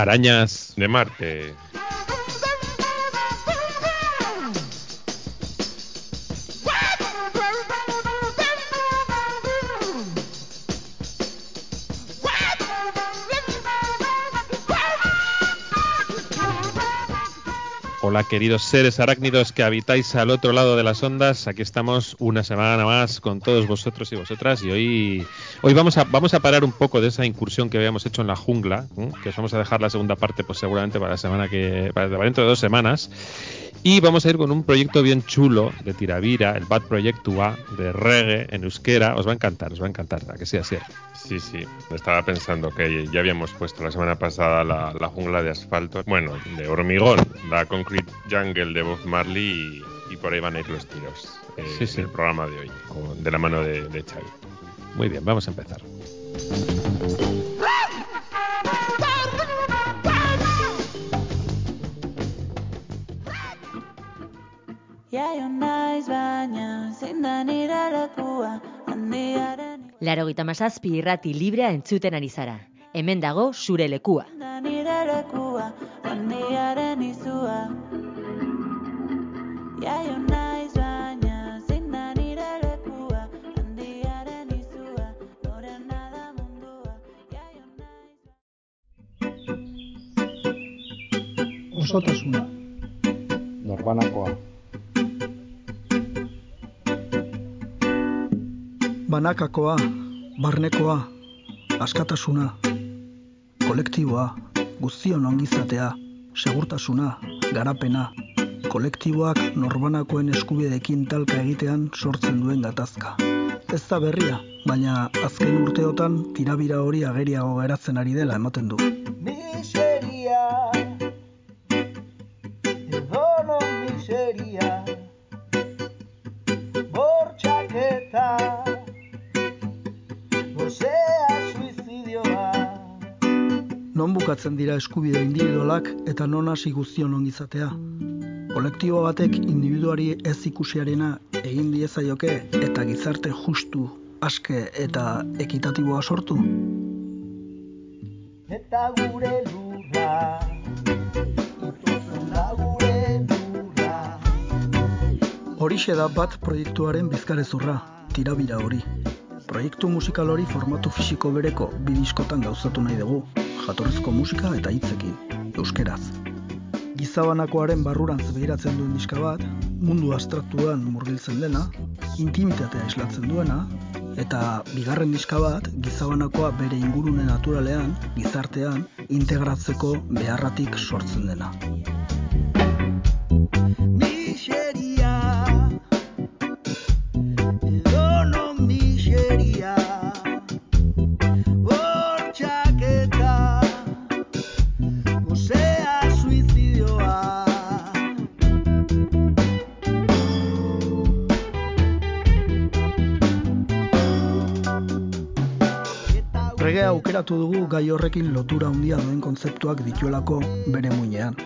Arañas de Marte. Hola queridos seres arácnidos que habitáis al otro lado de las ondas, aquí estamos una semana más con todos vosotros y vosotras. Y hoy, hoy vamos, a, vamos a parar un poco de esa incursión que habíamos hecho en la jungla, que os vamos a dejar la segunda parte pues seguramente para la semana que, para dentro de dos semanas y vamos a ir con un proyecto bien chulo de Tiravira, el Bad Project A de reggae en euskera, os va a encantar, os va a encantar, a que sea así. Sí, sí, estaba pensando que ya habíamos puesto la semana pasada la, jungla de asfalto, bueno, de hormigón, la Concrete Jungle de Bob Marley y, por ahí van a ir los tiros eh, sí, sí. el programa de hoy, de la mano de, de Xavi. Muy bien, vamos a empezar. Iaio naiz baina, zein da nire lekua, handiaren... Laro gita masazpi irrati librea entzuten ari zara. Hemen dago zure lekua. Nire lekua, handiaren izua. Iaio naiz baina, zein da nire lekua, handiaren izua. Noren nada mundua, iaio naiz... Osotasuna. Norbanakoa. Banakakoa, barnekoa, askatasuna, kolektiboa, guztion ongizatea, segurtasuna, garapena, kolektiboak norbanakoen eskubidekin talka egitean sortzen duen gatazka. Ez da berria, baina azken urteotan tirabira hori ageriago geratzen ari dela ematen du. Bukatzen dira eskubide individualak eta non hasi guztion ongizatea. Kolektibo batek individuari ez ikusiarena egin diezaioke eta gizarte justu, aske eta ekitatiboa sortu. Eta gure lurra, gure lurra. Horixe da bat proiektuaren bizkarezurra, tirabira hori. Proiektu musikal hori formatu fisiko bereko bidiskotan gauzatu nahi dugu, jatorrizko musika eta hitzekin, euskeraz. Gizabanakoaren barrurantz behiratzen duen diska bat, mundu abstraktuan murgiltzen dena, intimitatea islatzen duena, eta bigarren diska bat, gizabanakoa bere ingurune naturalean, gizartean, integratzeko beharratik sortzen dena. Gai horrekin lotura handia duen kontzeptuak dituelako bere muinean.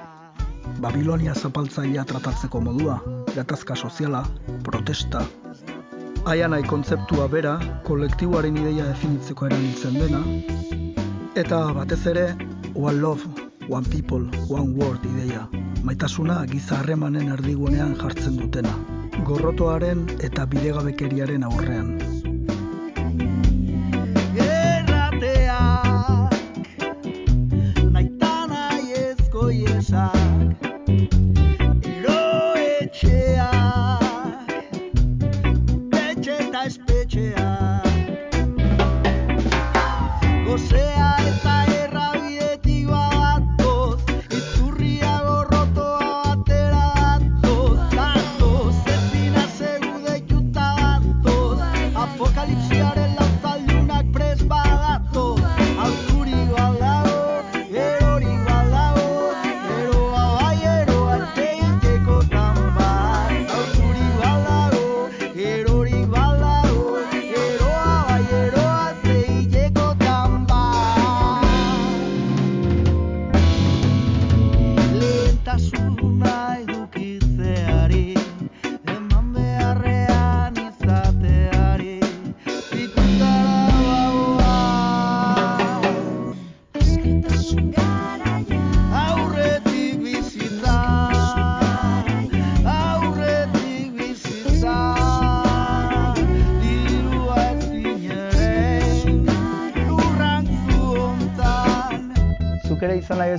Babilonia zapaltzailea tratatzeko modua, gatazka soziala, protesta. Aia nahi kontzeptua bera, kolektiboaren ideia definitzeko erabiltzen dena, eta batez ere, one love, one people, one world ideia. Maitasuna giza harremanen erdigunean jartzen dutena. Gorrotoaren eta bidegabekeriaren aurrean.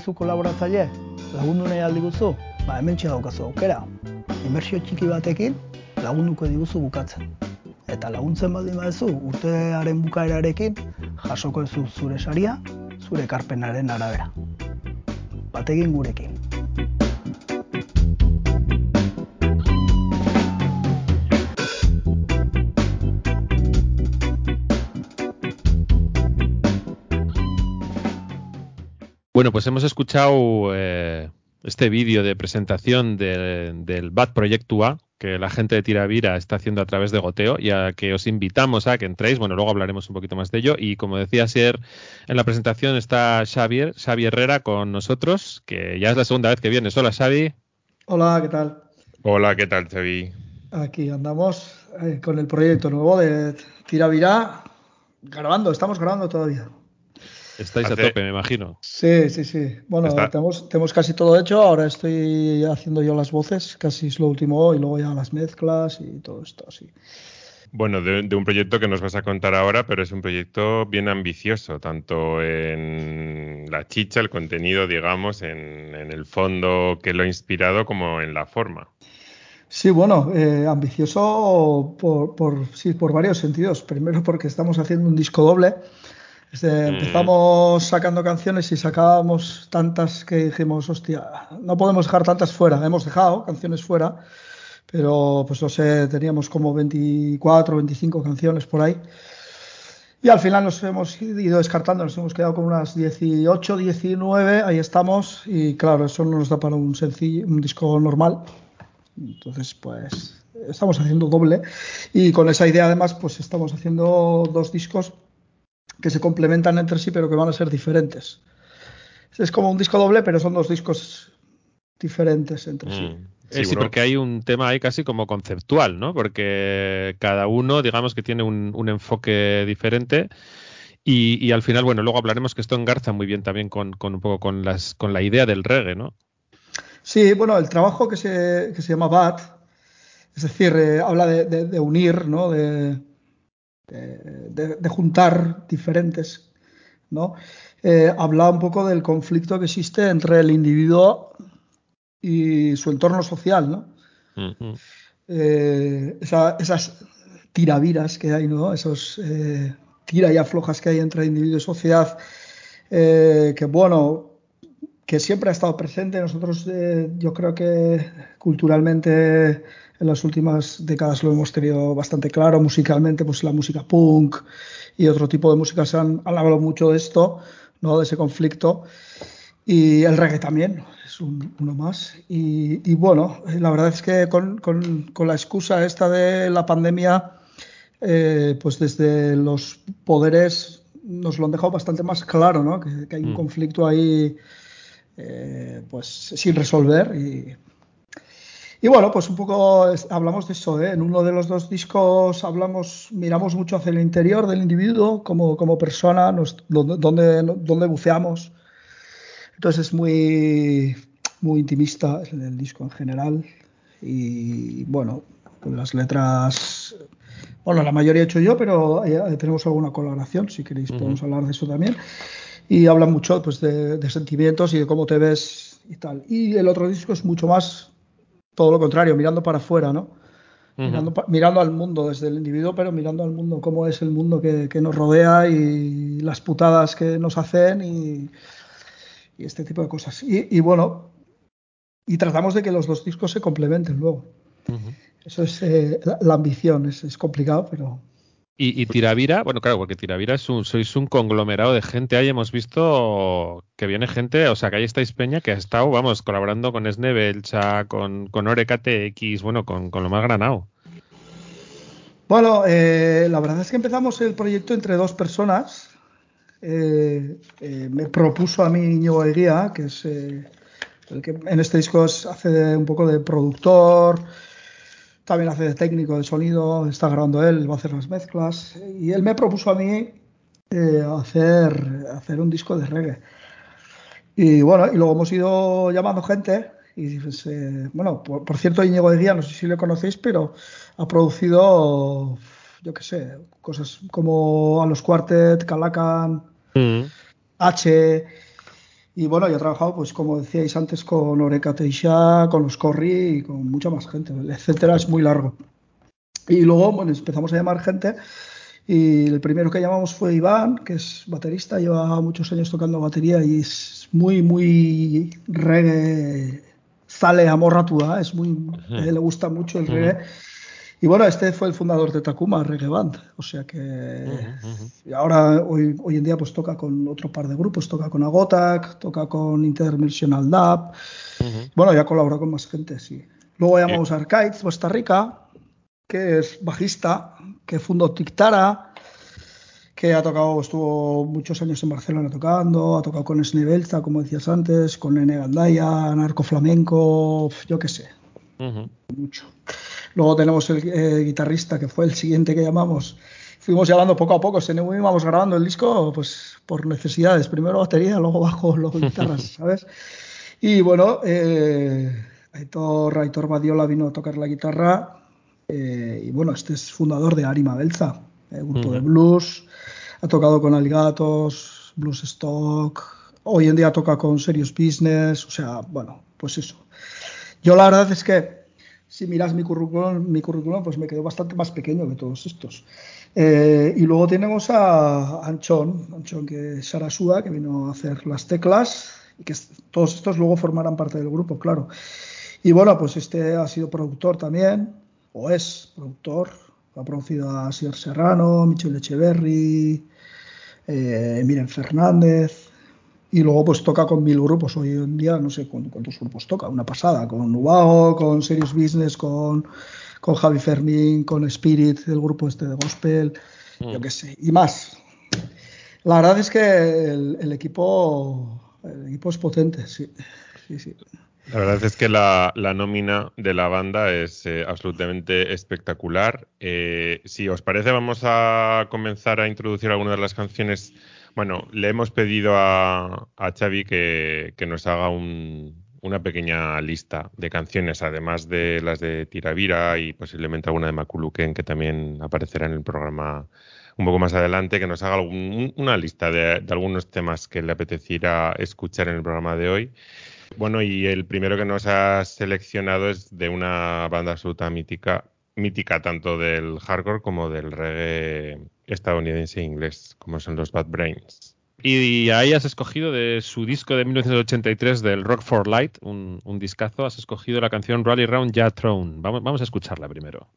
Zu kolaboratzaile? Lagundu nahi aldi guzu? Ba, hemen daukazu aukera. Inbertsio txiki batekin lagunduko diguzu bukatzen. Eta laguntzen baldin baduzu urtearen bukaerarekin jasoko duzu zure saria, zure ekarpenaren arabera. Bategin gurekin. Bueno, pues hemos escuchado eh, este vídeo de presentación de- del BAT Proyectua que la gente de Tiravira está haciendo a través de Goteo y a que os invitamos a que entréis. Bueno, luego hablaremos un poquito más de ello. Y como decía Sier, en la presentación está Xavier, Xavi Herrera con nosotros, que ya es la segunda vez que vienes. Hola, Xavi. Hola, ¿qué tal? Hola, ¿qué tal, Xavi? Aquí andamos eh, con el proyecto nuevo de Tiravirá, grabando, estamos grabando todavía. Estáis a tope, me imagino. Sí, sí, sí. Bueno, Está- tenemos, tenemos casi todo hecho, ahora estoy haciendo yo las voces, casi es lo último, y luego ya las mezclas y todo esto, sí. Bueno, de, de un proyecto que nos vas a contar ahora, pero es un proyecto bien ambicioso, tanto en la chicha, el contenido, digamos, en, en el fondo que lo ha inspirado, como en la forma. Sí, bueno, eh, ambicioso por, por, sí, por varios sentidos. Primero porque estamos haciendo un disco doble. Este, Mm. Empezamos sacando canciones y sacábamos tantas que dijimos, hostia, no podemos dejar tantas fuera. Hemos dejado canciones fuera, pero pues no sé, teníamos como 24, 25 canciones por ahí. Y al final nos hemos ido descartando, nos hemos quedado con unas 18, 19, ahí estamos. Y claro, eso no nos da para un sencillo, un disco normal. Entonces, pues estamos haciendo doble y con esa idea además, pues estamos haciendo dos discos que se complementan entre sí, pero que van a ser diferentes. Es como un disco doble, pero son dos discos diferentes entre sí. Mm. Eh, sí, uno- porque hay un tema ahí casi como conceptual, ¿no? Porque cada uno, digamos que tiene un, un enfoque diferente. Y, y al final, bueno, luego hablaremos que esto engarza muy bien también con, con un poco con las con la idea del reggae, ¿no? Sí, bueno, el trabajo que se, que se llama BAT, es decir, eh, habla de, de- de unir, ¿no? De, de- de- de juntar diferentes, ¿no? Eh, habla un poco del conflicto que existe entre el individuo y su entorno social, ¿no? Eh, esa- esas tiraviras que hay, ¿no? Esos eh, tira y aflojas que hay entre individuo y sociedad, que bueno, que siempre ha estado presente. Nosotros, eh, yo creo que culturalmente en las últimas décadas lo hemos tenido bastante claro. Musicalmente, pues la música punk y otro tipo de música se han, han hablado mucho de esto, ¿no? De ese conflicto. Y el reggae también, es un- uno más. Y, y bueno, eh, la verdad es que con, con- con la excusa esta de la pandemia, eh, pues desde los poderes nos lo han dejado bastante más claro, ¿no? Que, que hay un Mm. conflicto ahí eh, pues sin resolver y, y bueno, pues un poco hablamos de eso, ¿eh? En uno de los dos discos hablamos, miramos mucho hacia el interior del individuo como, como persona, nos- donde, donde, buceamos. Entonces es muy, muy intimista el, el disco en general. Y bueno, pues las letras, bueno, la mayoría he hecho yo, pero eh, tenemos alguna colaboración, si queréis podemos hablar de eso también. Y habla mucho pues, de, de sentimientos y de cómo te ves y tal. Y el otro disco es mucho más todo lo contrario, mirando para afuera, ¿no? Ujú. mirando, pa- mirando al mundo desde el individuo, pero mirando al mundo, cómo es el mundo que, que nos rodea y las putadas que nos hacen y, y este tipo de cosas. Y, y bueno, y tratamos de que los dos discos se complementen luego. Eso es eh, la, la ambición, es, es complicado, pero Y, y Tiravira, bueno, claro, porque Tiravira es un, sois un conglomerado de gente. Ahí hemos visto que viene gente, o sea, que ahí estáis Peña, que ha estado, vamos, colaborando con Esne Belcha, con, con Ore KTX, bueno, con, con lo más granado. Bueno, eh, la verdad es que empezamos el proyecto entre dos personas. Eh, eh, me propuso a mí Íñigo Eguía, que es eh, el que en este disco es- hace de- un poco de productor, también hace de técnico de sonido, está grabando él, va a hacer las mezclas. Y él me propuso a mí eh, hacer, hacer un disco de reggae. Y bueno, y luego hemos ido llamando gente. Y pues, eh, bueno, por, por cierto, Íñigo Eguía, no sé si le conocéis, pero ha producido, yo qué sé, cosas como a los Quartet, Calacan, H. Y bueno, yo he trabajado, pues como decíais antes, con Oreca Teixá, con los Corri y con mucha más gente, etcétera, es muy largo. Y luego, bueno, empezamos a llamar gente y el primero que llamamos fue Iván, que es baterista, lleva muchos años tocando batería y es muy, muy reggae, sale amorratua, es muy, a él le gusta mucho el reggae. Y bueno, este fue el fundador de Takuma Reggae Band, o sea que y ahora hoy, hoy en día pues toca con otro par de grupos, toca con Agotak, toca con Interdimensional Dub, bueno, ya colabora con más gente, sí. Luego llamamos a Arcades, Costa Rica, que es bajista, que fundó Tictara, que ha tocado, estuvo muchos años en Barcelona tocando, ha tocado con Snebelza, como decías antes, con Nene Galdaya, Narco Flamenco, yo qué sé, mucho. Luego tenemos el eh, guitarrista, que fue el siguiente que llamamos. Fuimos llamando poco a poco, según íbamos grabando el disco, pues por necesidades. Primero batería, luego bajo, luego guitarras, ¿sabes? Y bueno, eh, Aitor, Aitor Badiola vino a tocar la guitarra. eh, y bueno, este es fundador de Arima Belza, el grupo de blues. Ha tocado con Aligatos, Blues Stock. Hoy en día toca con Serious Business. O sea, bueno, pues eso. Yo la verdad es que si miras mi currículum, mi currículum pues me quedó bastante más pequeño que todos estos. Eh, y luego tenemos a Anchón, Anchón que es Sarasúa, que vino a hacer las teclas y que todos estos luego formarán parte del grupo, claro. Y bueno, pues este ha sido productor también, o es productor, ha producido a Sier Serrano, Michel Echeverry, eh, Miren Fernández, y luego pues toca con mil grupos. Hoy en día no sé cu- cuántos grupos toca, una pasada, con Nubago, con Serious Business, con, con Javi Fermín, con Spirit, el grupo este de Gospel, yo qué sé, y más. La verdad es que el, el equipo el equipo es potente, sí. sí, sí. La verdad es que la, la nómina de la banda es eh, absolutamente espectacular. Eh, si os parece, vamos a comenzar a introducir algunas de las canciones. Bueno, le hemos pedido a, a Xavi que, que nos haga un- una pequeña lista de canciones, además de las de Tiravira y posiblemente alguna de Makuluken, que también aparecerá en el programa un poco más adelante, que nos haga algún- una lista de, de algunos temas que le apeteciera escuchar en el programa de hoy. Bueno, y el primero que nos has seleccionado es de una banda absoluta mítica, mítica tanto del hardcore como del reggae estadounidense e inglés, como son los Bad Brains. Y ahí has escogido de su disco de 1983 del Rock for Light, un, un discazo, has escogido la canción Rally Round Ya Throne. Vamos, vamos a escucharla primero.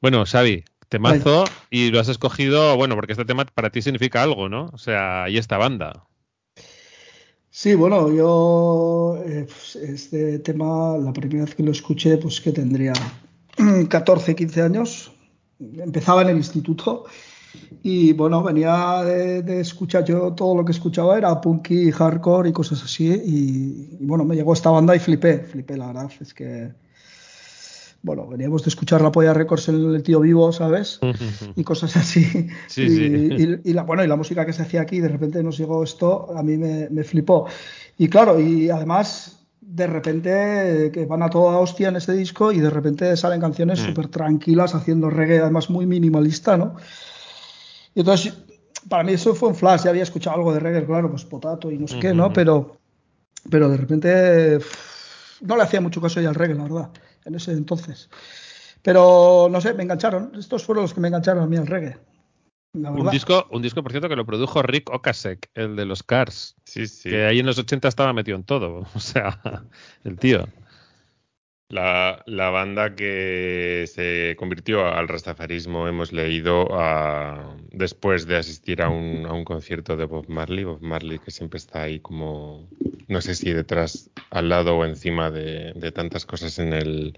Bueno, Xavi, temazo y lo has escogido, bueno, porque este tema para ti significa algo, ¿no? O sea, y esta banda. Sí, bueno, yo eh, pues, este tema, la primera vez que lo escuché, pues que tendría 14, 15 años, empezaba en el instituto y bueno, venía de, de escuchar, yo todo lo que escuchaba era punky, hardcore y cosas así y, y bueno, me llegó esta banda y flipé, flipé, la verdad, es que bueno, veníamos de escuchar la Polla Records en el tío vivo, ¿sabes? Y cosas así. Sí, y, sí. y- y la, bueno, y la música que se hacía aquí, de repente nos llegó esto, a mí me, me flipó. Y claro, y además, de repente, que van a toda hostia en este disco y de repente salen canciones Mm. súper tranquilas, haciendo reggae, además muy minimalista, ¿no? Y entonces, para mí eso fue un flash, ya había escuchado algo de reggae, claro, pues potato y no sé qué, ¿no? Pero, pero de repente no le hacía mucho caso ya al reggae, la verdad, en ese entonces. Pero no sé, me engancharon. Estos fueron los que me engancharon a mí al reggae. Un disco, un disco, por cierto, que lo produjo Rick Ocasek, el de los Cars, Sí, sí. que ahí en los 80 estaba metido en todo. O sea, el tío. La, la banda que se convirtió al rastafarismo hemos leído ah, después de asistir a un, a un concierto de Bob Marley. Bob Marley que siempre está ahí como, no sé si detrás, al lado o encima de, de tantas cosas en el,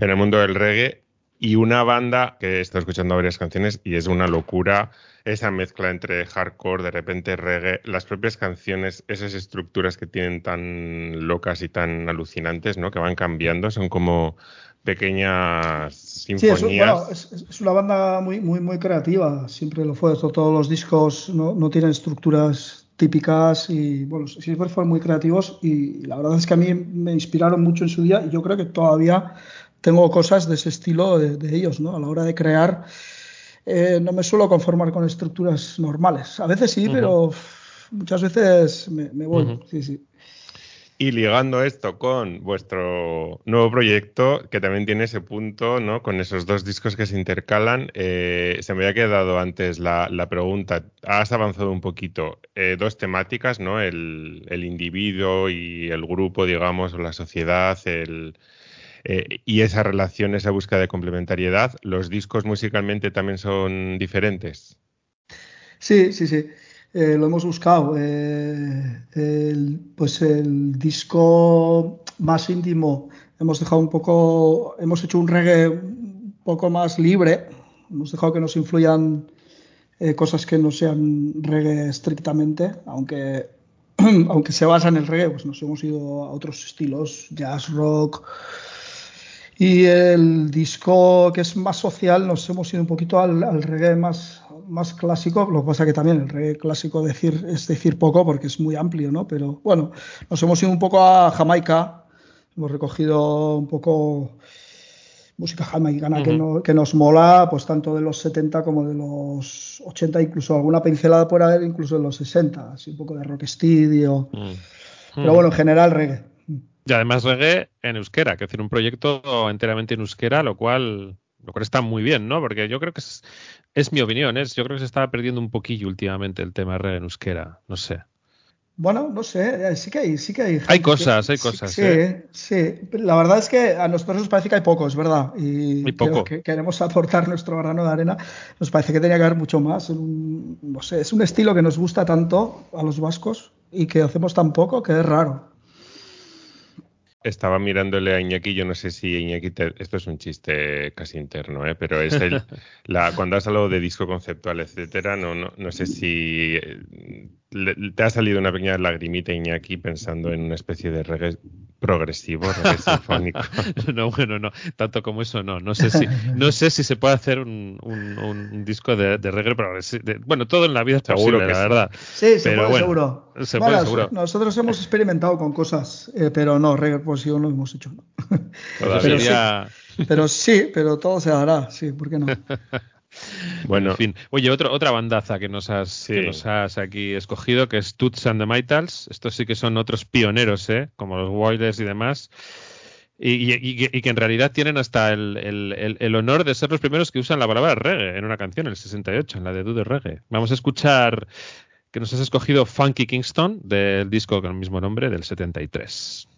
en el mundo del reggae. Y una banda que está escuchando varias canciones y es una locura esa mezcla entre hardcore, de repente reggae, las propias canciones, esas estructuras que tienen tan locas y tan alucinantes, ¿no? Que van cambiando, son como pequeñas Sí, es, sinfonías. bueno, es, una banda muy, muy, muy creativa, siempre lo fue. To- Todos los discos no, no tienen estructuras típicas y bueno, siempre fueron muy creativos y la verdad es que a mí me inspiraron mucho en su día y yo creo que todavía tengo cosas de ese estilo de, de ellos, ¿no? A la hora de crear, eh, no me suelo conformar con estructuras normales. A veces sí, pero muchas veces me, me voy. Sí, sí. Y ligando esto con vuestro nuevo proyecto, que también tiene ese punto, ¿no? Con esos dos discos que se intercalan, eh, se me había quedado antes la, la pregunta. Has avanzado un poquito. Eh, dos temáticas, ¿no? El, el individuo y el grupo, digamos, o la sociedad, el, eh, y esa relación, esa búsqueda de complementariedad. ¿Los discos musicalmente también son diferentes? Sí, sí, sí. Eh, lo hemos buscado. Eh, pues el disco más íntimo hemos dejado un poco, hemos hecho un reggae un poco más libre. Hemos dejado que nos influyan cosas que no sean reggae estrictamente, aunque, aunque se basa en el reggae, pues nos hemos ido a otros estilos, jazz, rock. Y el disco que es más social, nos hemos ido un poquito al, al reggae más, más clásico. Lo que pasa que también el reggae clásico decir, es decir poco porque es muy amplio, ¿no? Pero bueno, nos hemos ido un poco a Jamaica. Hemos recogido un poco música jamaicana que, no- que nos mola, pues tanto de los 70 como de los 80, incluso alguna pincelada por haber, incluso de los 60, así un poco de rocksteady o... Mm. Pero bueno, en general reggae. Y además reggae en euskera, que es decir, un proyecto enteramente en euskera, lo cual lo cual está muy bien, ¿no? Porque yo creo que es, es mi opinión, es, yo creo que se estaba perdiendo un poquillo últimamente el tema de reggae en euskera, no sé. Bueno, no sé, eh, sí que hay, sí que hay. Hay cosas, hay cosas. Sí, ¿eh? sí. La verdad es que a nosotros nos parece que hay pocos, ¿verdad? Y poco. que queremos aportar nuestro grano de arena. Nos parece que tenía que haber mucho más. No sé, es un estilo que nos gusta tanto a los vascos y que hacemos tan poco que es raro. Estaba mirándole a Iñaki, yo no sé si Iñaki, te- esto es un chiste casi interno, ¿eh? pero es el, la, cuando has hablado de disco conceptual, etcétera, no, no, no sé si eh, le- te ha salido una pequeña lagrimita Iñaki pensando en una especie de reggae progresivo, reggae sinfónico. no, bueno, no, tanto como eso no. No sé si, no sé si se puede hacer un, un- un disco de, de reggae progresivo. de- bueno, todo en la vida es Seguro posible, que la sí. verdad. Sí, se Pero puede bueno, seguro. se Bueno, puede seguro. Nosotros hemos experimentado con cosas, eh, pero no, reggae progresivo no hemos hecho. ¿no? Todavía. Pero sí. Pero sí, pero todo se hará, sí, ¿por qué no? Bueno, En fin. Oye, otro, otra bandaza que nos, has, Sí. que nos has aquí escogido, que es Toots and the Maytals. Estos sí que son otros pioneros, ¿eh? Como los Wilders y demás. Y, y- y que- en realidad tienen hasta el, el- el- el honor de ser los primeros que usan la palabra reggae en una canción, el 68, en la de Dude Reggae. Vamos a escuchar que nos has escogido Funky Kingston del disco con el mismo nombre del 73.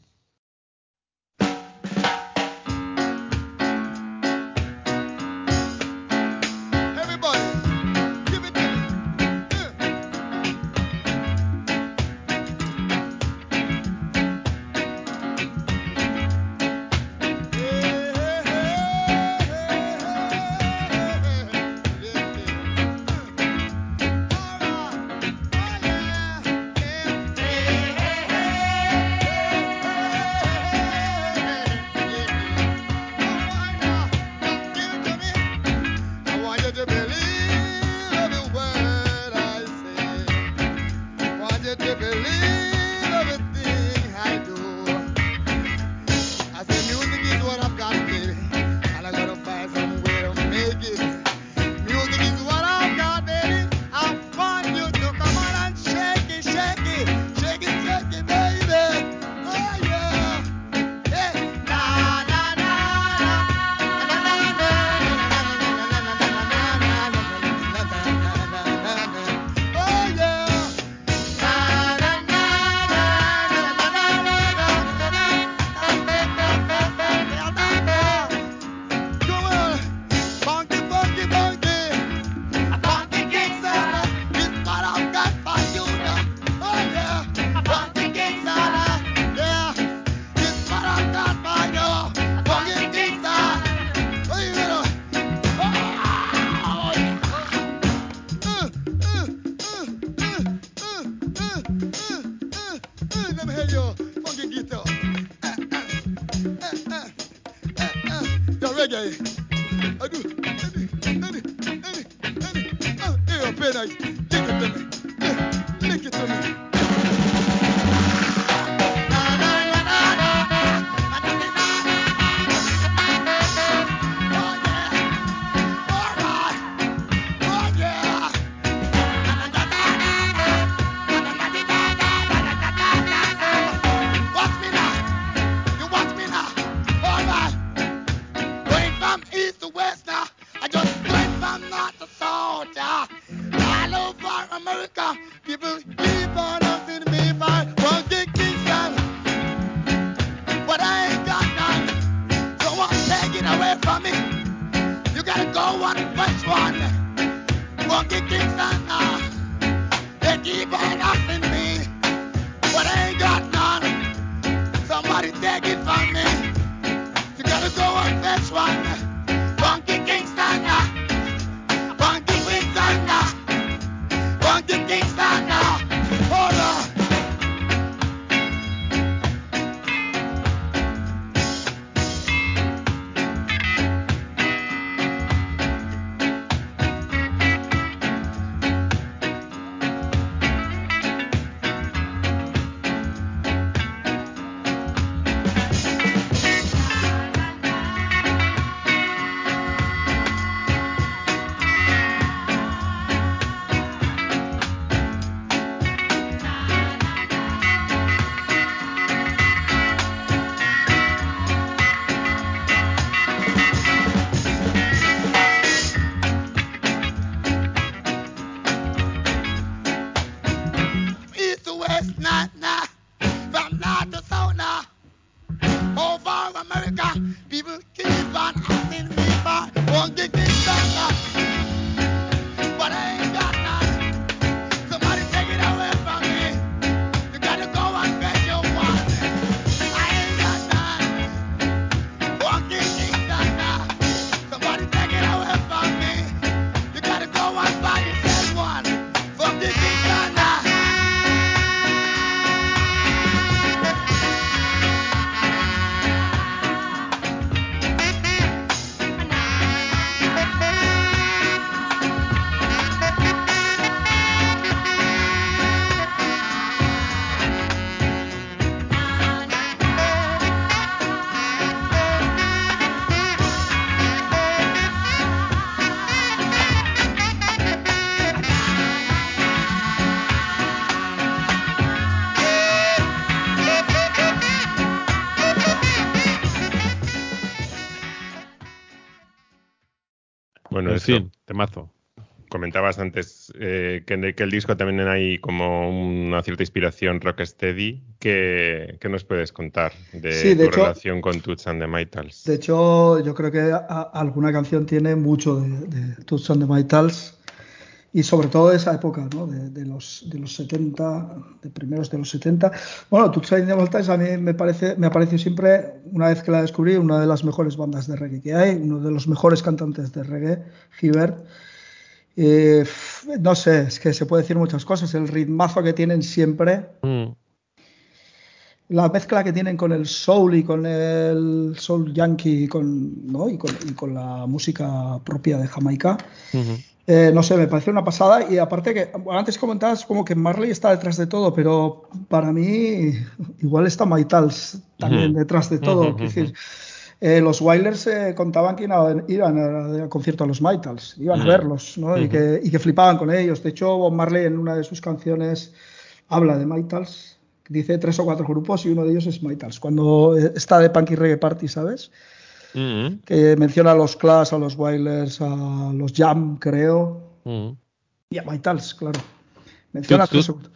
Temazo. Comentabas antes eh, que, que el disco también hay como una cierta inspiración rocksteady. ¿Qué, qué nos puedes contar de, Sí, de tu hecho- relación con Toots and the Maytals? De hecho, yo creo que a- a- alguna canción tiene mucho de, de Toots and the Maytals y sobre todo de esa época, ¿no? de, de los, de los 70, de primeros de los 70. Bueno, and the Maytals a mí me, parece, me ha parecido siempre, una vez que la descubrí, una de las mejores bandas de reggae que hay, uno de los mejores cantantes de reggae, Hibbert. Eh, no sé, es que se puede decir muchas cosas. El ritmazo que tienen siempre, Mm. la mezcla que tienen con el soul y con el soul yankee y con, ¿no? y con, y con la música propia de Jamaica. Eh, no sé, me parece una pasada y aparte que antes comentabas como que Marley está detrás de todo, pero para mí igual está Maitals también detrás de todo. Quiero decir, eh, los Wailers eh, contaban que iban, al concierto a los Maitals, iban a verlos ¿no? y, que, y que flipaban con ellos. De hecho, Bob Marley en una de sus canciones habla de Maitals, dice tres o cuatro grupos y uno de ellos es Maitals. Cuando está de Punky Reggae Party, ¿sabes? Mm, Que menciona a los Clash, a los Wailers, a los Jam, creo. mm. Y a Maitals, claro. Menciona Tut, tres tut. o-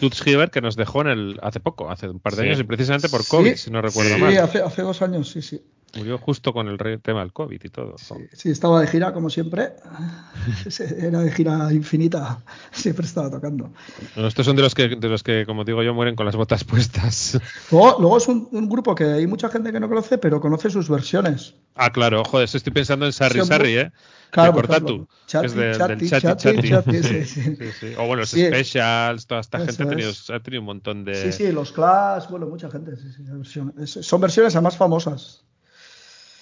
Toots Hibbert que nos dejó en el hace poco, hace un par de Sí. años, y precisamente por Sí. COVID, si no recuerdo Sí, mal. hace, hace dos años, sí, sí. Murió justo con el re- tema del COVID y todo. Sí, sí, estaba de gira, como siempre. Era de gira infinita. Siempre estaba tocando. Bueno, estos son de los que, de los que, como digo yo, mueren con las botas puestas. Luego, luego es un, un grupo que hay mucha gente que no conoce, pero conoce sus versiones. Ah, claro, joder, eso estoy pensando en Sarri Sí, Sarri, ¿eh? claro, de Cortatu, Chati, es de- Chati, del Chati Chati, sí. O bueno, los. Specials, toda esta gente ha tenido, ha tenido un montón de... Sí, sí, los Clash, bueno, mucha gente. sí, sí, versiones. Es- son versiones además famosas.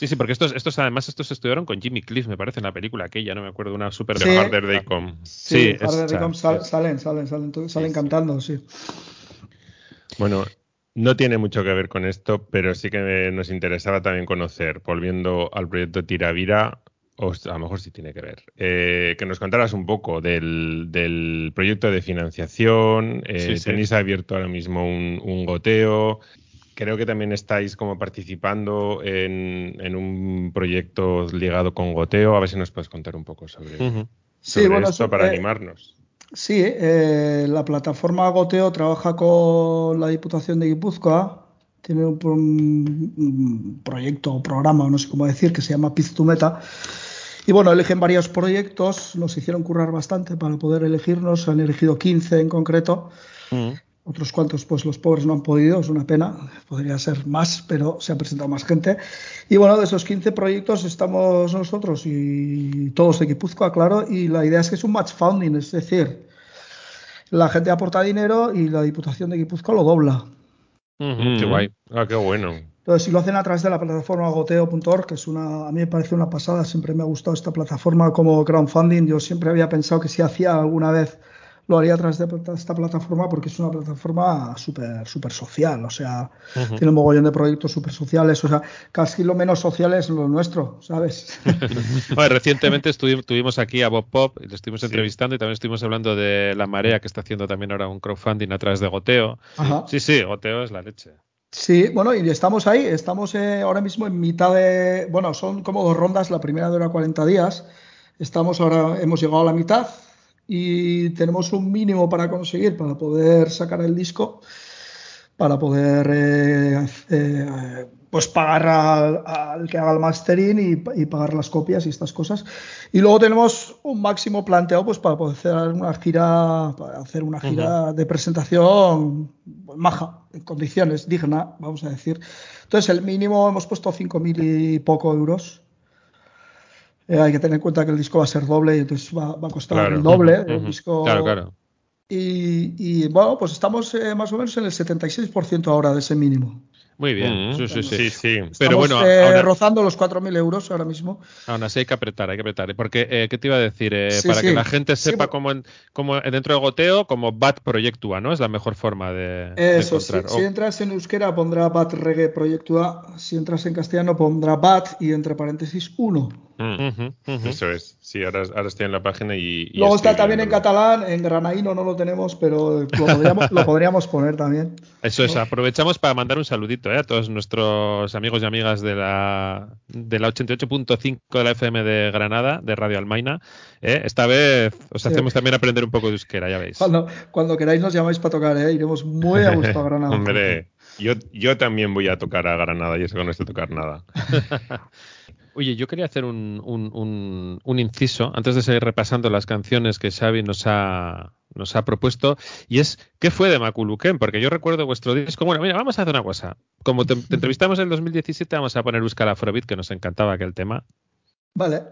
Sí, sí, porque estos, estos además estos estudiaron con Jimmy Cliff, me parece, en la película aquella, no me acuerdo, una super Sí. The Harder They Come. Sí, Harder sí. sal- salen, salen, salen, salen Sí, sí. cantando, sí. Bueno, no tiene mucho que ver con esto, pero sí que nos interesaba también conocer, volviendo al proyecto Tiravira, o a lo mejor sí tiene que ver, eh, que nos contaras un poco del, del proyecto de financiación. eh, Sí, sí. Tenéis abierto ahora mismo un, un goteo. Creo que también estáis como participando en, en un proyecto ligado con goteo. A ver si nos puedes contar un poco sobre, Ujú. Sí, sobre bueno, esto eso, para eh, animarnos. Sí, eh, la plataforma Goteo trabaja con la Diputación de Guipúzcoa. Tiene un, pro- un- un proyecto o programa, no sé cómo decir, que se llama Piztumeta. Y bueno, eligen varios proyectos, nos hicieron currar bastante para poder elegirnos, han elegido 15 en concreto. Otros cuantos, pues los pobres no han podido, es una pena, podría ser más, pero se ha presentado más gente. Y bueno, de esos 15 proyectos estamos nosotros y todos de Guipúzcoa, claro, y la idea es que es un match funding, es decir, la gente aporta dinero y la Diputación de Guipúzcoa lo dobla. Ujú, Qué guay. Ah, qué bueno. Entonces, si lo hacen a través de la plataforma goteo.org, que es una, a mí me parece una pasada, siempre me ha gustado esta plataforma como crowdfunding. Yo siempre había pensado que si hacía alguna vez lo haría a través de esta plataforma porque es una plataforma súper súper social, o sea, Ujú. tiene un mogollón de proyectos súper sociales, o sea, casi lo menos social es lo nuestro, ¿sabes? Bueno, recientemente estuvi- tuvimos aquí a Bob Pop y le estuvimos Sí. entrevistando y también estuvimos hablando de La Marea, que está haciendo también ahora un crowdfunding a través de Goteo. Ajá. Sí, sí, Goteo es la leche. Sí, bueno, y estamos ahí, estamos eh, ahora mismo en mitad de, bueno, son como dos rondas, la primera dura 40 días, estamos ahora, hemos llegado a la mitad y tenemos un mínimo para conseguir, para poder sacar el disco, para poder eh, eh, pues pagar al, al que haga el mastering y, y pagar las copias y estas cosas. Y luego tenemos un máximo planteado pues para poder hacer una gira, para hacer una gira de presentación maja, en condiciones, digna, vamos a decir. Entonces el mínimo hemos puesto 5.000 y poco euros. Eh, hay que tener en cuenta que el disco va a ser doble y entonces va, va a costar Claro. el doble. El disco Claro, claro. y, y, bueno, pues estamos eh, más o menos en el 76% ahora de ese mínimo. Muy bien. Mm, sí, sí, sí. sí, sí. Pero bueno, eh, ahora- rozando los 4.000 euros ahora mismo. Aún así hay que apretar, hay que apretar. Porque, eh, ¿qué te iba a decir? Eh, Sí, para sí. que la gente sepa cómo, en- cómo en- dentro de Goteo, como Bat Proyectua, ¿no? Es la mejor forma de, de Eso, si, encontrar. si Oh, entras en euskera pondrá Bat Reggae Proyectua, si entras en castellano pondrá Bat y entre paréntesis 1. Mm. Eso es. Sí, ahora, ahora estoy en la página y. y Luego está también en catalán, en granaíno no lo tenemos, pero lo podríamos, lo podríamos poner también. Eso es, aprovechamos para mandar un saludito ¿eh? a todos nuestros amigos y amigas de la, de la 88.5 de la FM de Granada, de Radio Almaina. ¿eh? Esta vez os hacemos también aprender un poco de euskera, ya veis. Cuando, cuando queráis nos llamáis para tocar, ¿eh? iremos muy a gusto a Granada. Hombre, yo, yo también voy a tocar a Granada y eso que no sé tocar nada. Oye, yo quería hacer un, un, un, un, inciso antes de seguir repasando las canciones que Xavi nos ha, nos ha propuesto y es ¿qué fue de Maculuquén? Porque yo recuerdo vuestro disco. Bueno, mira, vamos a hacer una cosa. Como te, entrevistamos en el 2017, vamos a poner Buscar Afrobeat, que nos encantaba aquel tema. Vale.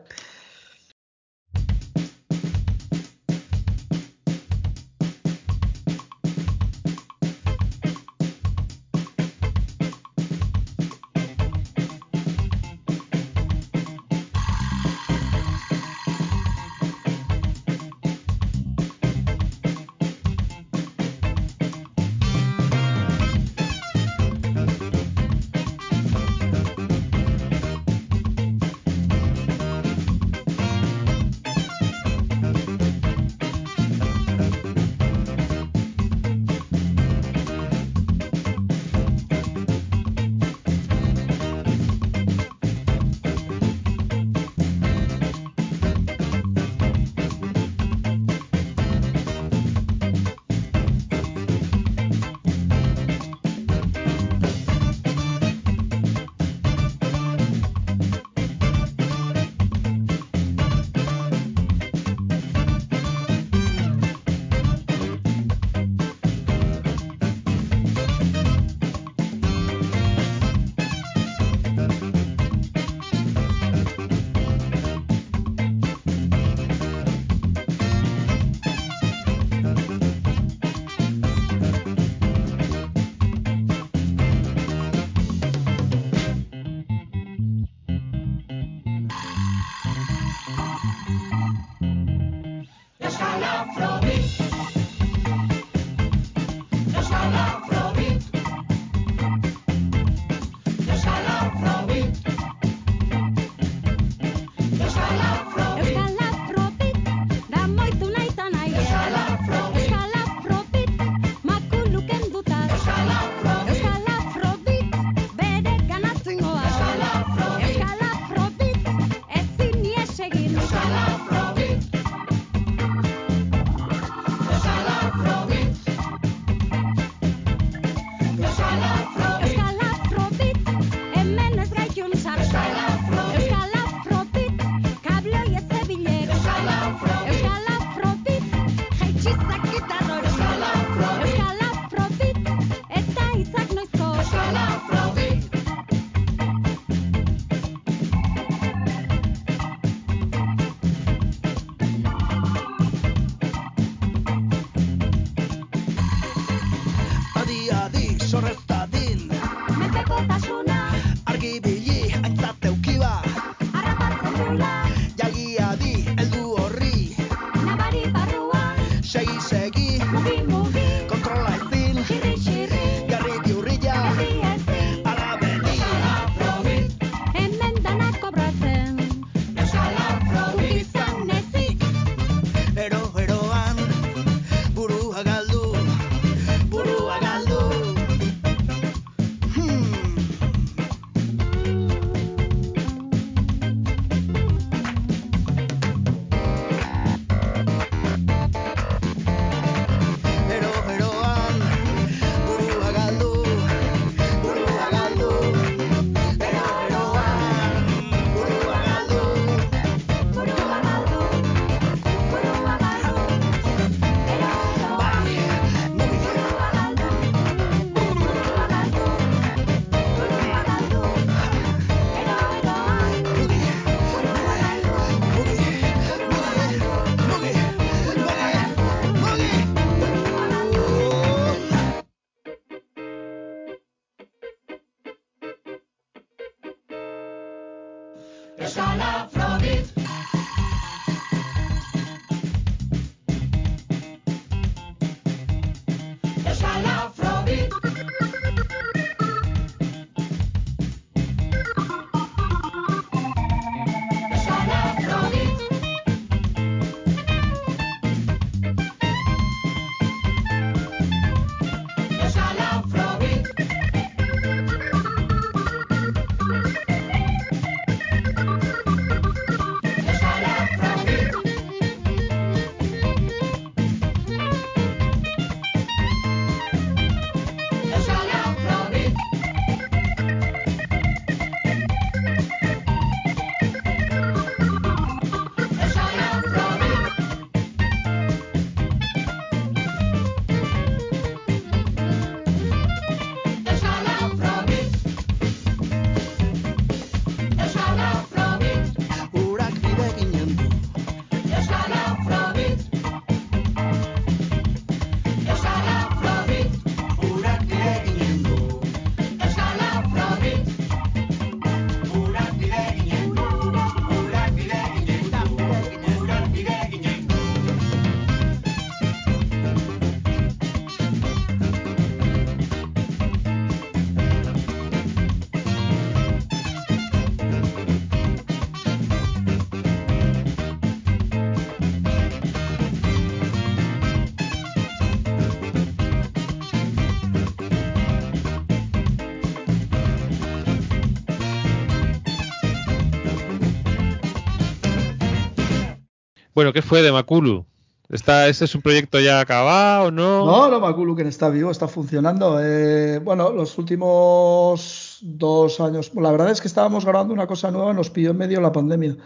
Bueno, ¿qué fue de Maculu? ¿Está, ¿Ese es un proyecto ya acabado o no? No, no, Maculu que está vivo, está funcionando. Eh, bueno, los últimos dos años, la verdad es que estábamos grabando una cosa nueva, nos pilló en medio la pandemia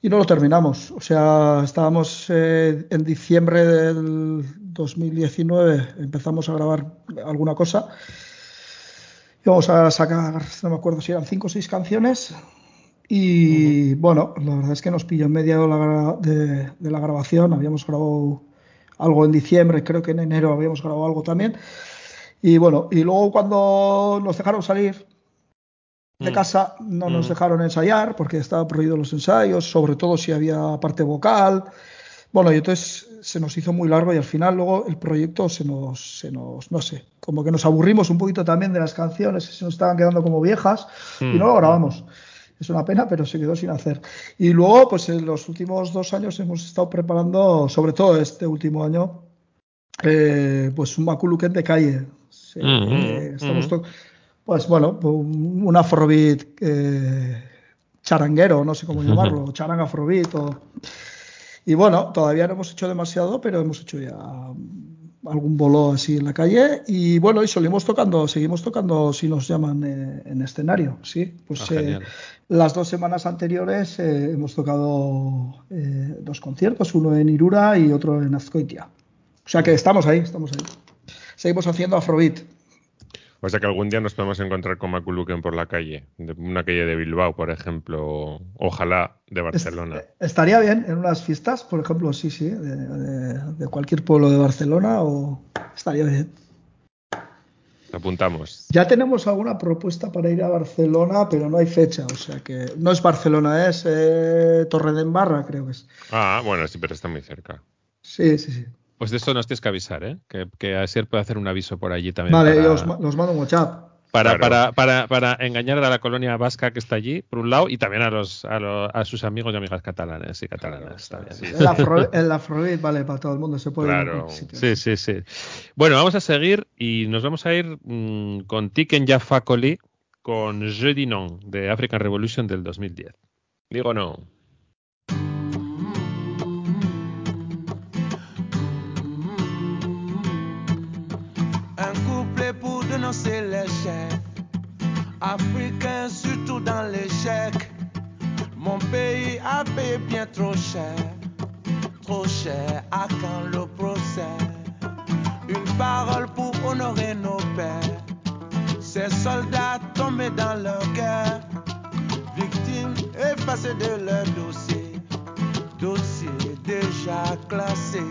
y no lo terminamos. O sea, estábamos eh, en diciembre del 2019, empezamos a grabar alguna cosa. Íbamos a sacar, no me acuerdo si eran cinco o seis canciones. Y bueno, la verdad es que nos pilló en medio de la, de, de la grabación. Habíamos grabado algo en diciembre, creo que en enero habíamos grabado algo también. Y bueno, y luego cuando nos dejaron salir de Mm. casa, no nos Mm. dejaron ensayar porque estaban prohibidos los ensayos, sobre todo si había parte vocal. Bueno, y entonces se nos hizo muy largo y al final luego el proyecto se nos, se nos, no sé, como que nos aburrimos un poquito también de las canciones, se nos estaban quedando como viejas y Mm. no lo grabamos. Es una pena, pero se quedó sin hacer. Y luego, pues en los últimos dos años hemos estado preparando, sobre todo este último año, eh, pues un Maculuquén de calle. Sí, eh, estamos pues bueno, un un afrobeat eh, charanguero, no sé cómo llamarlo, charang afrobeat. O... Y bueno, todavía no hemos hecho demasiado, pero hemos hecho ya algún bolo así en la calle. Y bueno, y seguimos tocando, seguimos tocando si nos llaman eh, en escenario, sí. Pues Ah, eh, las dos semanas anteriores eh, hemos tocado dos conciertos, uno en Irura y otro en Azcoitia. O sea que estamos ahí, estamos ahí. Seguimos haciendo afrobeat. O sea que algún día nos podemos encontrar con Maculuken por la calle, de una calle de Bilbao, por ejemplo, ojalá de Barcelona. Est- estaría bien en unas fiestas, por ejemplo, sí, sí, de, de- de cualquier pueblo de Barcelona o estaría bien. Apuntamos. Ya tenemos alguna propuesta para ir a Barcelona, pero no hay fecha, o sea que no es Barcelona, es eh, Torredembarra, creo que es. Ah, bueno, sí, pero está muy cerca. Sí, sí, sí. Pues de eso nos tienes que avisar, ¿eh? Que, que Asier puede hacer un aviso por allí también. Vale, para, yo os, ma- os mando un WhatsApp. para, Claro. para, para, para engañar a la colonia vasca que está allí, por un lado, y también a, los, a, los- a sus amigos y amigas catalanes y catalanas. Claro, está bien. El, afro, el afrobeat vale para todo el mundo, se puede Claro. Sí, sí, sí. Bueno, vamos a seguir y nos vamos a ir mm, con Tiken Jafakoli con Je dis non de African Revolution del 2010. Digo no. Africains, surtout dans l'échec. Mon pays a payé bien trop cher, trop cher à quand le procès. Une parole pour honorer nos pères, ces soldats tombés dans leur guerre, victimes effacées de leur dossier, dossier déjà classé.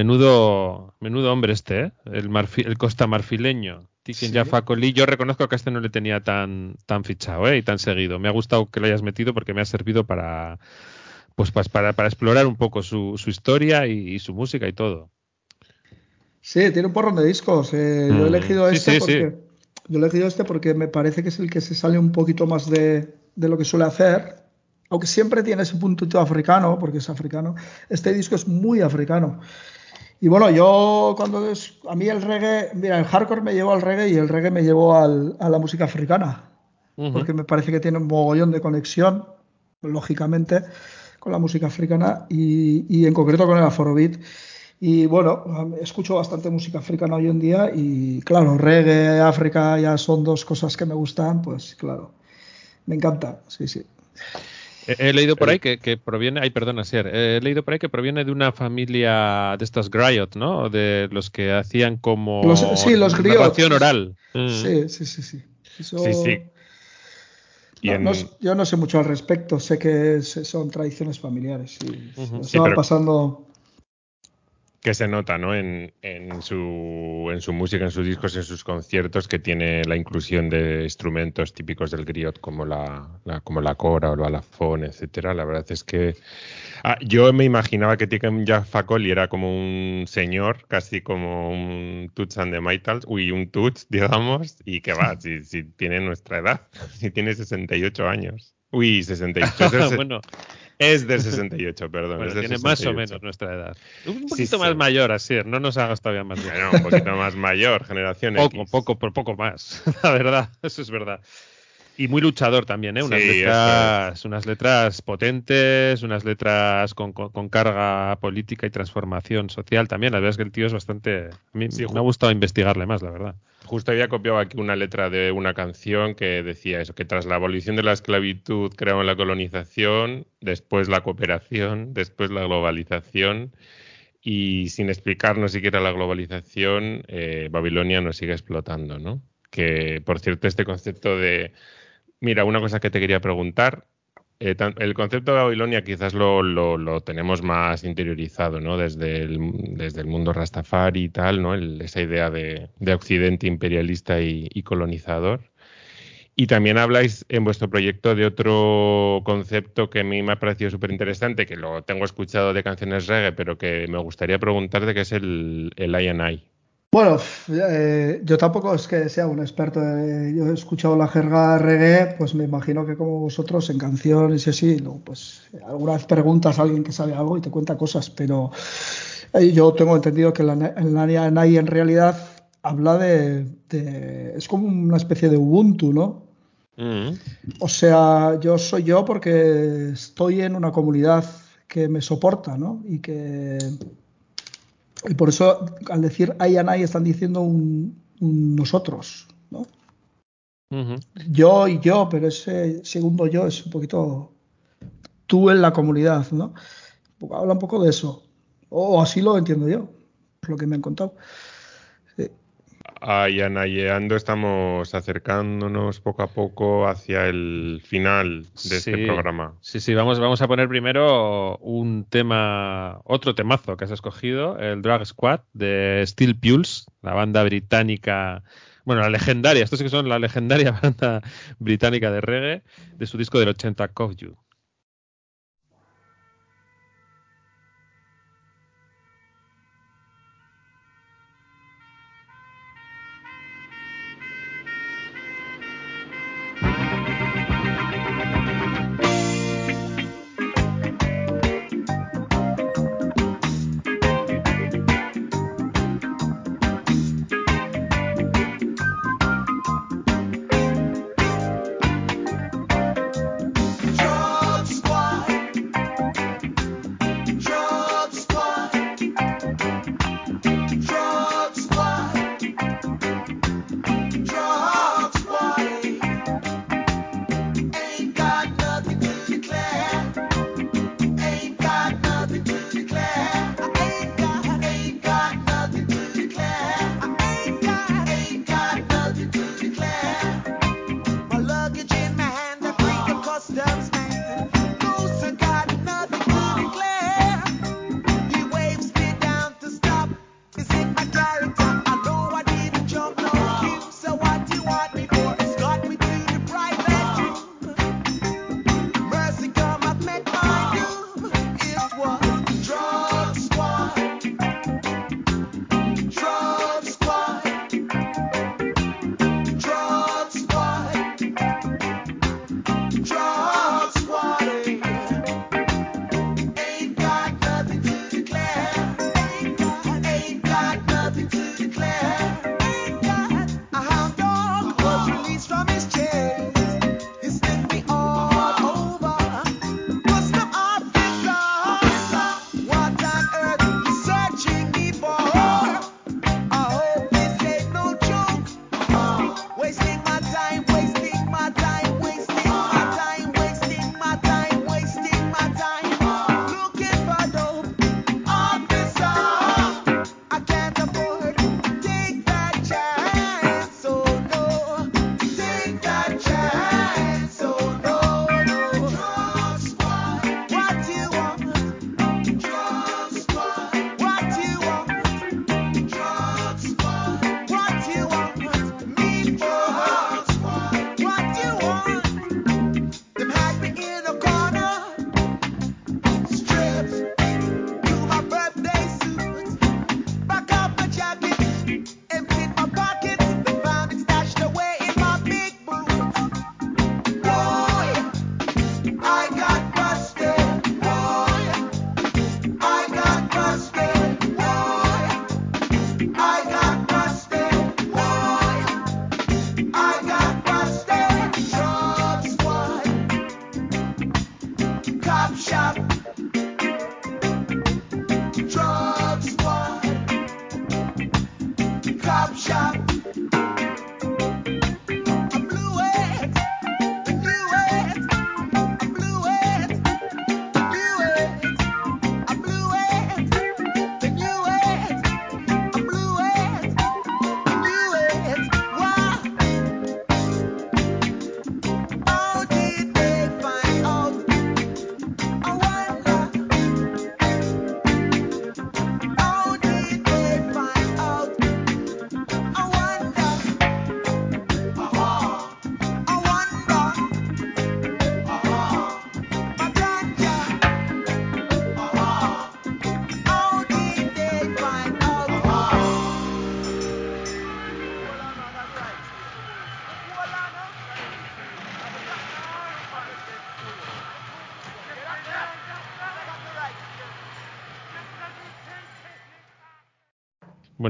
Menudo, menudo hombre este, ¿eh? el, marfi- el costa marfileño. Tiken Sí. Yo reconozco que a este no le tenía tan, tan fichado ¿eh? y tan seguido. Me ha gustado que lo hayas metido porque me ha servido para, pues, pas- para, para explorar un poco su, su historia y, y su música y todo. Sí, tiene un porrón de discos. eh, Yo he Mm, elegido sí, este sí, porque sí. yo he elegido este porque me parece que es el que se sale un poquito más de, de lo que suele hacer. Aunque siempre tiene ese puntito africano, porque es africano. Este disco es muy africano. Y bueno, yo cuando es, a mí el reggae, mira, el hardcore me llevó al reggae y el reggae me llevó al- a la música africana, porque me parece que tiene un mogollón de conexión, lógicamente, con la música africana y, y en concreto con el afrobeat. Y bueno, escucho bastante música africana hoy en día y claro, reggae, África ya son dos cosas que me gustan, pues claro, me encanta, sí, sí. He, he leído por ahí que, que proviene, ay, perdona, Sier, he leído por ahí que proviene de una familia de estas griot, ¿no? De los que hacían como Los- sí, los griot. narración oral. Mm. Sí, sí, sí, sí. Eso- Sí, sí. Y No, en- no s- yo no sé mucho al respecto, sé que es- son tradiciones familiares. y Ujú. se Sí, va pero- pasando. Que se nota, ¿no? En, en su, en su música, en sus discos, en sus conciertos, que tiene la inclusión de instrumentos típicos del griot, como la, la- como la cora o el balafón, etcétera. La verdad es que ah, yo me imaginaba que Tiken Jaffa Coli era como un señor, casi como un Toots and the Maytals, uy, un Toots, digamos, y que va, si, si tiene nuestra edad, si tiene 68 años. Uy, 68. Es del, bueno, es del 68, perdón. bueno, es del tiene más o 68. menos nuestra edad. Un Sí, poquito sí. más mayor, así, no nos hagas todavía más viejo. Bueno, un poquito más mayor, generación Poco, X. poco, por poco más, la verdad, eso es verdad. Y muy luchador también, ¿eh? Unas, Sí, letras, unas letras potentes, unas letras con, con- con carga política y transformación social también. La verdad es que el tío es bastante... A mí Sí, me ha gustado investigarle más, la verdad. Justo había copiado aquí una letra de una canción que decía eso, que tras la abolición de la esclavitud crearon la colonización, después la cooperación, después la globalización y sin explicarnos siquiera la globalización, eh, Babilonia nos sigue explotando, ¿no? Que, por cierto, este concepto de... Mira, una cosa que te quería preguntar. eh, el concepto de Babilonia quizás lo, lo- tenemos más interiorizado, ¿no? Desde el, desde el mundo Rastafari y tal, ¿no? Esa idea de, de Occidente imperialista y, y colonizador. Y también habláis en vuestro proyecto de otro concepto que a mí me ha parecido súper interesante, que lo tengo escuchado de canciones reggae, pero que me gustaría preguntarte, que es el, el I&I. Bueno, eh, yo tampoco es que sea un experto. eh, yo he escuchado la jerga reggae, pues me imagino que como vosotros en canciones y así, no, pues alguna vez preguntas a alguien que sabe algo y te cuenta cosas, pero eh, yo tengo entendido que la, la NAI en realidad habla de, de- es como una especie de Ubuntu, ¿no? Mm. O sea, yo soy yo porque estoy en una comunidad que me soporta, ¿no? Y que y por eso al decir I and I están diciendo un, un nosotros, ¿no? Yo y yo, pero ese segundo yo es un poquito tú en la comunidad, ¿no? Habla un poco de eso. O así lo entiendo yo, es lo que me han contado. Ahí anayeando estamos acercándonos poco a poco hacia el final de este programa. Sí, sí, vamos, vamos a poner primero un tema, otro temazo que has escogido, el Drag Squad de Steel Pulse, la banda británica, bueno, la legendaria, estos sí que son la legendaria banda británica de reggae, de su disco del 80, Cove You.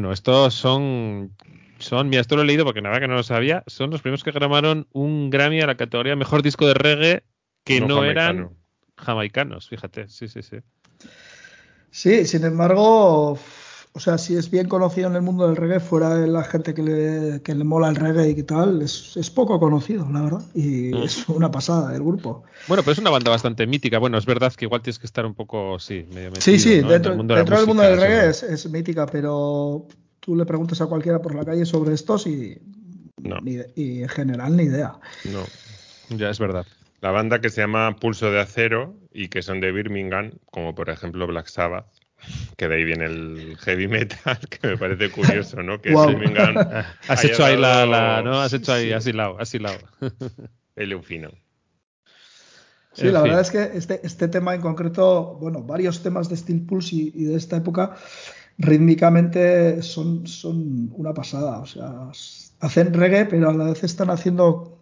Bueno, estos son son, mira, esto lo he leído porque nada que no lo sabía, son los primeros que grabaron un Grammy a la categoría Mejor Disco de Reggae que no, eran jamaicanos, fíjate, sí, sí, sí. Sí, sin embargo, o sea, si es bien conocido en el mundo del reggae, fuera de la gente que le, que le mola el reggae y tal, es, es poco conocido, la verdad. Y Mm. es una pasada del grupo. Bueno, pero es una banda bastante mítica. Bueno, es verdad que igual tienes que estar un poco, sí, medio metido, Sí, sí, ¿no? dentro, mundo de del mundo del reggae es, es mítica, pero tú le preguntas a cualquiera por la calle sobre estos y, No. ni- y en general ni idea. No. Ya es verdad. La banda que se llama Pulso de Acero y que son de Birmingham, como por ejemplo Black Sabbath, que de ahí viene el heavy metal, que me parece curioso, ¿no? Que. Birmingham Has hecho ahí la, la- ¿no? Has hecho ahí, Sí. así lado, así lado. el eufino. Sí, En la fin. verdad es que este, este tema en concreto, bueno, varios temas de Steel Pulse y, y de esta época, rítmicamente son, son una pasada. O sea, hacen reggae, pero a la vez están haciendo,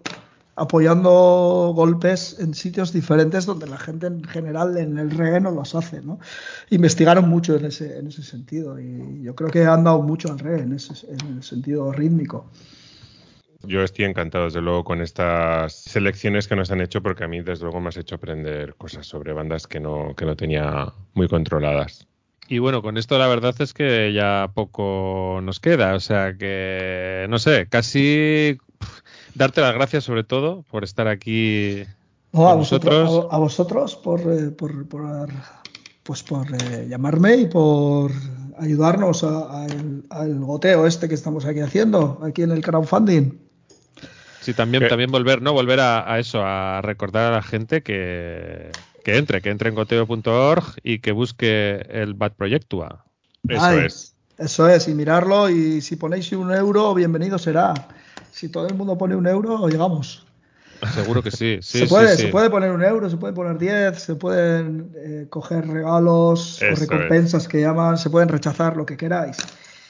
apoyando golpes en sitios diferentes donde la gente en general en el reggae no los hace, ¿no? Investigaron mucho en ese, en ese sentido y yo creo que han dado mucho al reggae en, ese, en el sentido rítmico. Yo estoy encantado, desde luego, con estas selecciones que nos han hecho, porque a mí, desde luego, me has hecho aprender cosas sobre bandas que no, que no tenía muy controladas. Y bueno, con esto la verdad es que ya poco nos queda. O sea que, no sé, casi darte las gracias sobre todo por estar aquí No, a vosotros, nosotros. a, a vosotros por, eh, por, por, pues por eh, llamarme y por ayudarnos a- a el- al goteo este que estamos aquí haciendo, aquí en el crowdfunding. Sí, también, Que- también volver, ¿no? Volver a, a eso, a recordar a la gente que, que entre, que entre en goteo.org y que busque el Bad Projectua. Eso Ay, es. Eso es, y mirarlo y si ponéis un euro, bienvenido será. Si todo el mundo pone un euro, llegamos. Seguro que sí. sí se, puede, sí. se puede poner un euro, se puede poner 10, se pueden eh, coger regalos o recompensas que llaman, se pueden rechazar lo que queráis.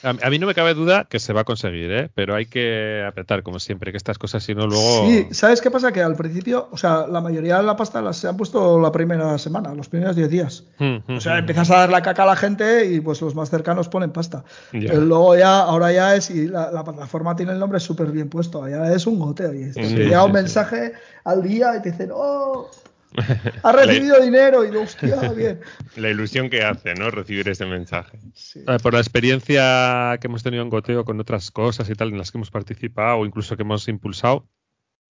A, a mí no me cabe duda que se va a conseguir, ¿eh? Pero hay que apretar, como siempre, que estas cosas, si no, luego. Sí, ¿sabes qué pasa? Que al principio, o sea, la mayoría de la pasta las se han puesto la primera semana, los primeros 10 días. Hmm, hmm, O sea, hmm. empiezas a dar la caca a la gente y pues los más cercanos ponen pasta. Pero luego ya, ahora ya es, y la, la plataforma tiene el nombre súper bien puesto, ya es un goteo. Y Sí, llega sí, un mensaje al día y te dicen, oh, has recibido dinero. Y hostia, bien. La ilusión que hace, ¿no? Recibir ese mensaje. Sí. Eh, Por la experiencia que hemos tenido en Goteo con otras cosas y tal, en las que hemos participado o incluso que hemos impulsado,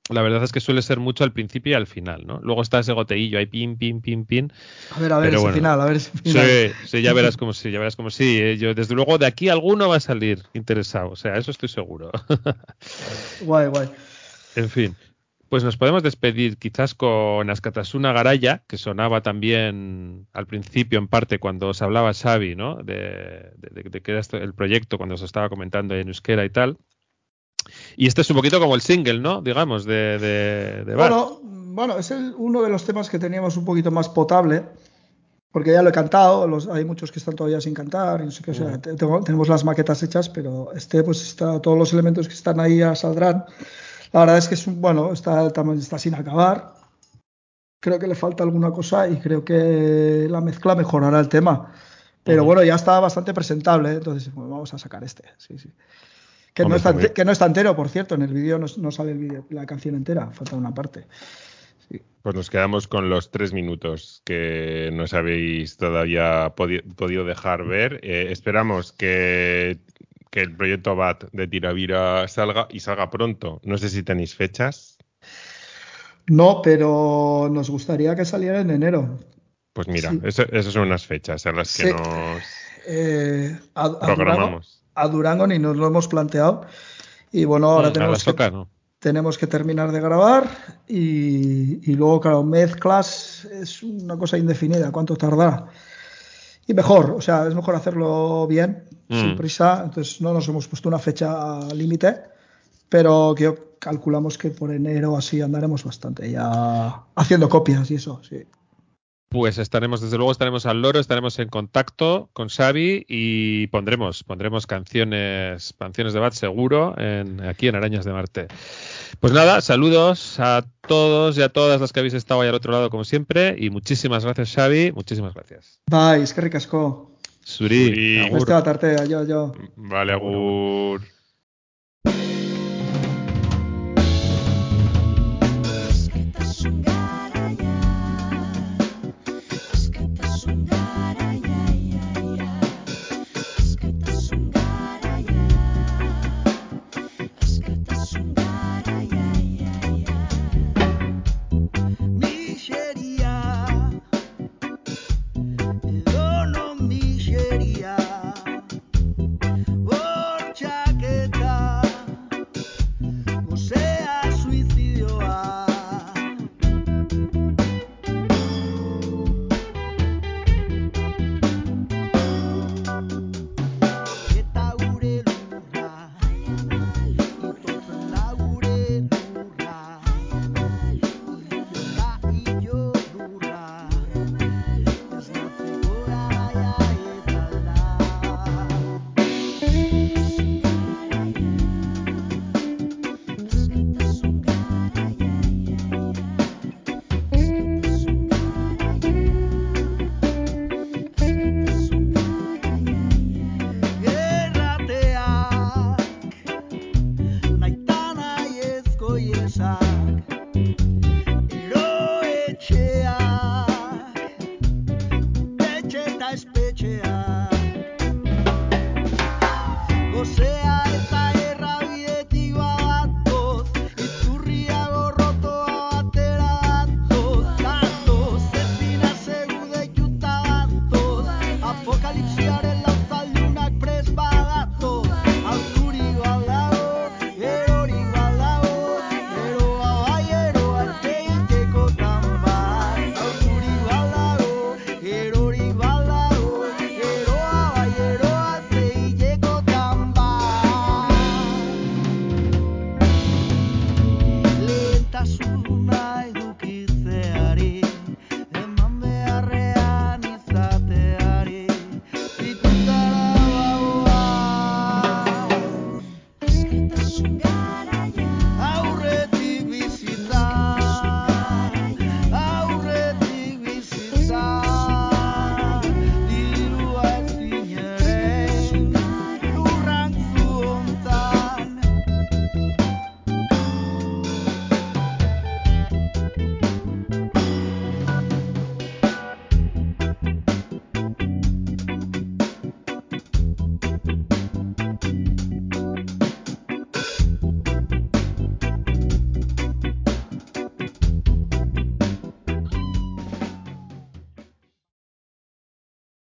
la verdad es que suele ser mucho al principio y al final, ¿no? Luego está ese goteillo ahí, pin, pin, pin, pin. A ver, a ver ese bueno. final, a ver ese final. Sí, sí, ya verás como sí, ya verás como sí. eh, Yo, desde luego, de aquí alguno va a salir interesado, o sea, eso estoy seguro. Guay, guay. en fin, pues nos podemos despedir quizás con Ascatasuna Garaya, que sonaba también al principio en parte cuando os hablaba Xavi, ¿no? De, de, de- de que era esto- el proyecto cuando os estaba comentando en euskera y tal. Y este es un poquito como el single, ¿no? Digamos, de, de. Bueno, bueno, es el- uno de los temas que teníamos un poquito más potable, porque ya lo he cantado, los, hay muchos que están todavía sin cantar, y no sé qué, o sea, tengo- tenemos las maquetas hechas, pero este, pues está, todos los elementos que están ahí ya saldrán. La verdad es que es un, bueno, está, también está sin acabar. Creo que le falta alguna cosa y creo que la mezcla mejorará el tema. Pero bueno, ya está bastante presentable, ¿eh? entonces bueno, vamos a sacar este. Sí, sí. Que, no Hombre, está, que no está entero, por cierto, en el vídeo no, no sale el vídeo, la canción entera, falta una parte. Pues nos quedamos con los tres minutos que nos habéis todavía podi- podido dejar ver. Eh, esperamos que, que el proyecto BAT de Tiravira salga y salga pronto. No sé si tenéis fechas. No, pero nos gustaría que saliera en enero. Pues mira, Sí. eso- esas son unas fechas en las que nos Eh, a, a Durango, programamos. a Durango ni nos lo hemos planteado. Y bueno, ahora Mm, a tenemos que, tenemos que terminar de grabar y, y luego, claro, mezclas es una cosa indefinida, cuánto tardará. Y mejor, o sea, es mejor hacerlo bien, Mm. sin prisa. Entonces no nos hemos puesto una fecha límite, pero que calculamos que por enero así andaremos bastante ya haciendo copias y eso, sí. Pues estaremos, desde luego estaremos al loro, estaremos en contacto con Xavi y pondremos, pondremos canciones, canciones de Bad seguro en, aquí en Arañas de Marte. Pues nada, saludos a todos y a todas las que habéis estado ahí al otro lado como siempre y muchísimas gracias Xavi, muchísimas gracias. Bye, es que ricasco. Zuri, Zuri. agur. Beste bat arte, aio, aio. Vale, agur.